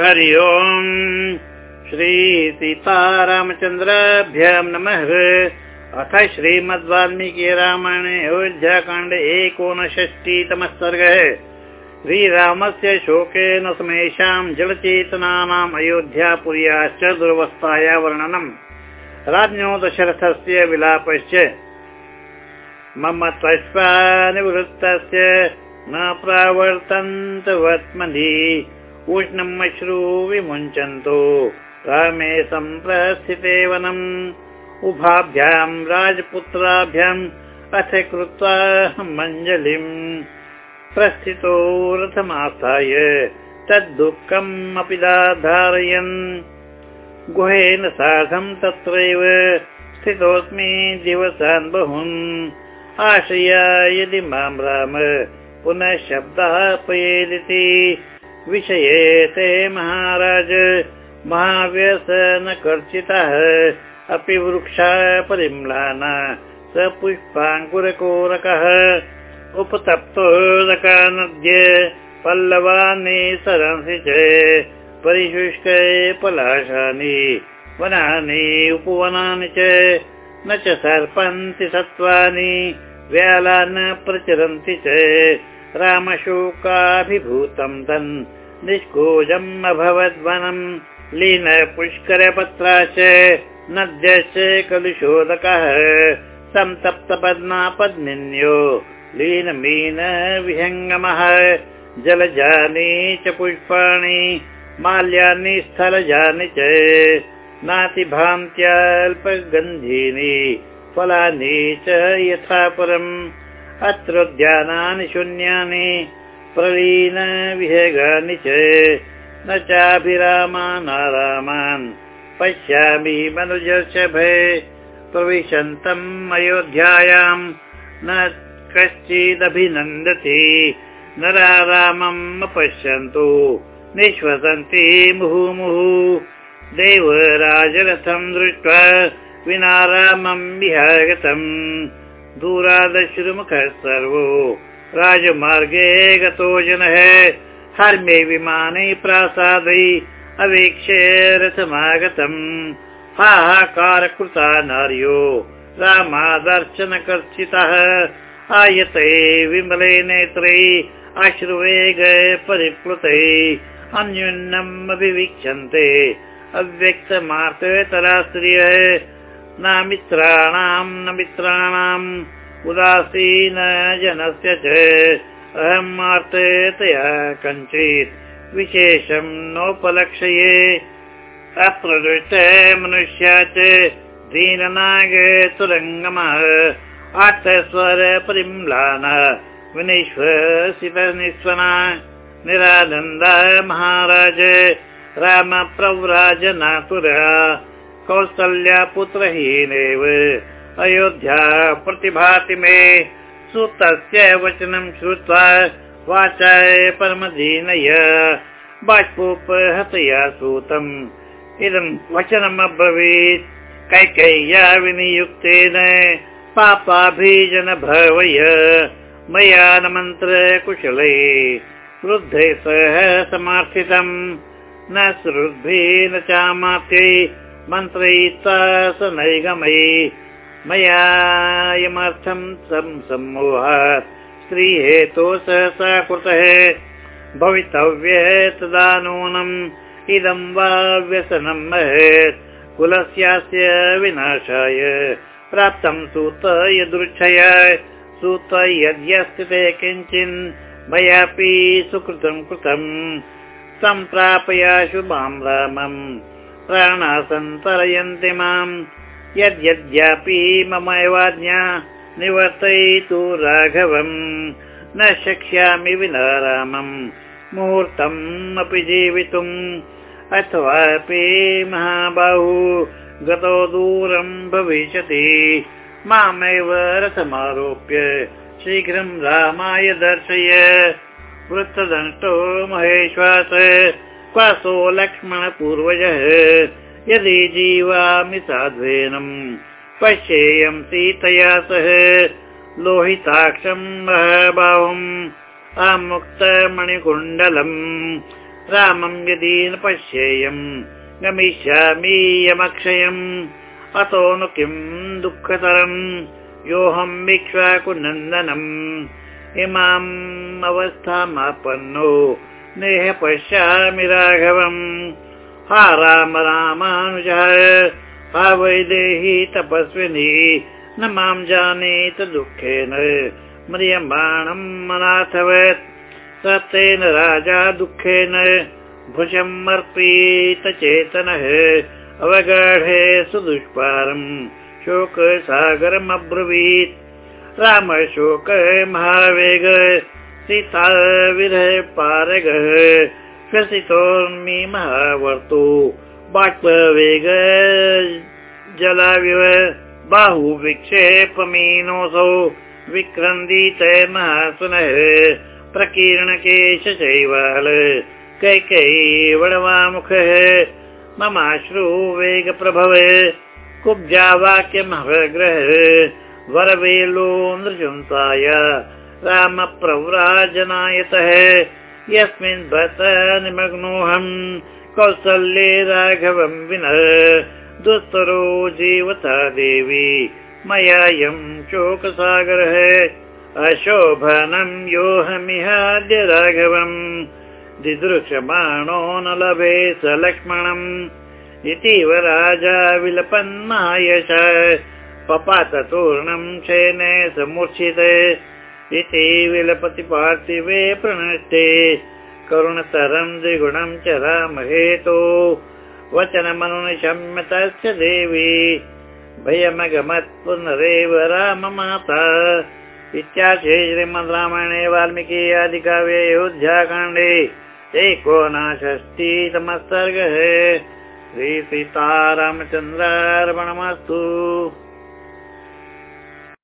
हरि ओम्। श्रीसीतारामचन्द्राभ्यां नमः। अथ श्रीमद्वाल्मीकि रामायणे अयोध्याकाण्डे एकोनषष्टितमः सर्गः। श्रीरामस्य शोकेन समेषां जलचेतनानाम् अयोध्यापुर्याश्च दुरवस्थाया वर्णनम्। राज्ञो दशरथस्य विलापश्च। मम त्वष्पानिवृत्तस्य न प्रावर्तन्तवत्मनि उष्णमश्रू विमुञ्चन्तु रामे सम्प्रस्थिते वनम् उभाभ्याम् राजपुत्राभ्याम् अथ कृत्वा मञ्जलिम्। प्रस्थितो रथमास्थाय तद्दुःखम् अपि धारयन् गुहेन सार्धम् तत्रैव स्थितोऽस्मि दिवसान् बहून्। आशया यदि मां राम। पुनः शब्दः पयेदिति विषये ते महाराज महाव्यसनकर्चितः अपि वृक्षा परिम्लाना स पुष्पाङ्कुरकोरकः। उपतप्तोदका नद्य पल्लवानि सरंसि च परिशुष्के पलाशानि वनानि उपवनानि च। न च सर्पन्ति सत्त्वानि व्याला न प्रचरन्ति च। रामशोकाभिभूतं तन् निष्कोजम् अभवद्वनम् लीन पुष्करपत्रा च नद्यश्च कलुशोदकः सन्तप्तपद्मापद्मिन्यो लीनमीन विहङ्गमः जलजानि च पुष्पाणि माल्यानि स्थलजानि च नातिभान्त्यल्पगन्धीनि फलानि च यथा परम् अत्रोद्यानानि शून्यानि प्रलीन विहगानि च। न चाभिरामानारामान् पश्यामि मनुजर्षभे प्रविशन्तम् अयोध्यायाम्। न कश्चिदभिनन्दति। नरा रामम् अपश्यन्तु निःश्वसन्ति मुहुमुहु। देवराजरथम् दृष्ट्वा विना रामम् विहागतम्। दूरादश्रुमुखः सर्वो राजमार्गे गतो जनः। हर्मे विमाने प्रासादै अवेक्ष्य रथमागतम्। हाहाकार कृता नार्यो। रामादर्शनकर्षितः आयते विमले नेत्रे अश्रुवेग परिप्लुते अन्यून्नम् अभिवीक्षन्ते। अव्यक्तमार्ततरा न मित्राणाम् न मित्राणाम् उदासीन जनस्य च। अहम् मार्ततया कञ्चित् विशेषम् नोपलक्ष्ये। अप्रदृष्ट मनुष्या च दीननाग तुरङ्गमः। अर्थस्वर परिम्लान महाराज राम प्रव्राजनातुरा कौसल्यापुत्रहीनेव अयोध्या प्रतिभाति मे सुतस्य वचनं श्रुत्वा वाचाय परमदीनय। बाष्पोपहतया सूतम् इदं वचनम् अब्रवीत् कैकय्या विनियुक्तेन पापाभिजन भवय मया न मन्त्र कुशले वृद्धे सह समार्थितम्। न श्रुद्भिः न चामात्यै मन्त्रयित्वा स नैगमयि मयायमर्थं सम्मोहात्। स्त्रीहेतो सहसा कृतः? भवितव्य तदा नूनम् इदं वा व्यसनं महत्। कुलस्यास्य विनाशाय। प्राप्तं सूत यदृच्छय सूत यद्यस्ति किञ्चिन्। मयापि सुकृतं कृतम् सम्प्रापया शुभां रामम्। प्राणासन्तरयन्ति माम् यद्यद्यापि मम एवाज्ञा निवर्तयितु राघवम्। न शक्ष्यामि विना रामम्। मुहूर्तम् अपि जीवितुम्। अथवापि महाबाहु गतो दूरम् भविष्यति। मामेव रथमारोप्य शीघ्रम् रामाय दर्शय। वृत्तदंष्टो महेश्वास। क्वासो लक्ष्मणपूर्वजः यदि जीवामि साध्वेनम् पश्येयम् सीतया सह। लोहिताक्षम् महाबाहुम् अमुक्तमणिकुण्डलम् रामं यदि न पश्येयम् गमिष्यामि यमक्षयम्। अतो नु किम् दुःखतरम् योऽहम् विक्ष्वाकुनन्दनम् इमाम् अवस्थामापन्नो नेह पश्यामि राघवम् हा राम रामानुजः हा वैदेही तपस्विनी न मां जानीत दुःखेन। म्रियमाणम् अनाथवत् सत्येन राजा दुःखेन। भुजम् अर्पीत चेतनः अवगाढे सुदुष्पारम् शोकसागरमब्रवीत् रामशोक महावेग सीता विरह पारगः श्वसितोर्मि महावर्तु बाष्पवेग जलाविव बाहुविक्षेपमीनोऽसौ विक्रन्दीत महासुनः प्रकीर्णकेश चैवाल कैकेयी वडवामुखः ममाश्रु वेगप्रभव कुब्जा वाक्यमहग्रह वरवेलो नृशंसाय रामप्रव्राजनायतः यस्मिन् भत निमग्नोऽहम् कौसल्ये राघवम् विनः दुस्तरो जीवता देवी मयायम् शोकसागरः अशोभनम् योऽहमिहाद्य राघवम् दिदृश्यमाणो न लभे स लक्ष्मणम्। इतीव राजा विलपन्मायश पपाततूर्णम् शेने समूर्च्छित इति विलपति पार्थिवे प्रणष्टे। करुणतरम् द्विगुणम् च रामहेतो। वचनमनुनिशम्य तस्य देवी। भयमगमत् पुनरेव राममाता। इत्याशे श्रीमद् रामायणे वाल्मीकि आदिकाव्ये अयोध्याकाण्डे एकोनाषष्टितमः सर्गः। श्रीसीतारामचन्द्रार्पणमस्तु